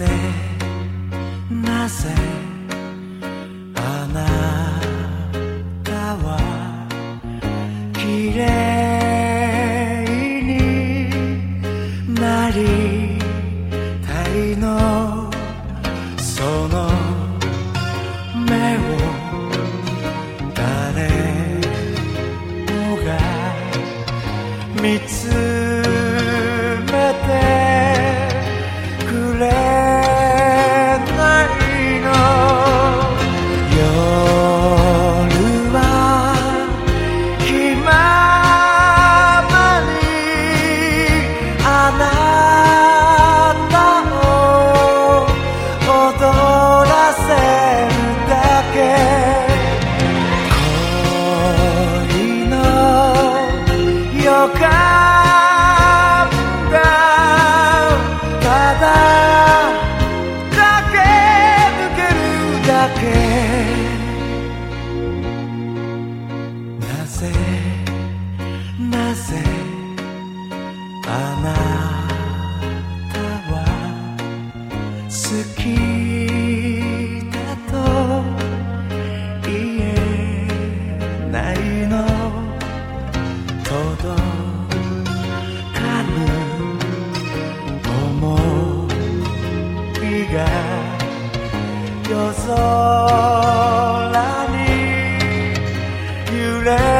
ぜなぜあなたは綺麗になりたいのその目を誰もが見つめぜなぜあなたは好きだと言えないの届かぬ想いが夜空に揺れ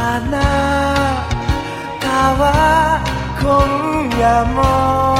どんなに待ってもあなたは今夜も。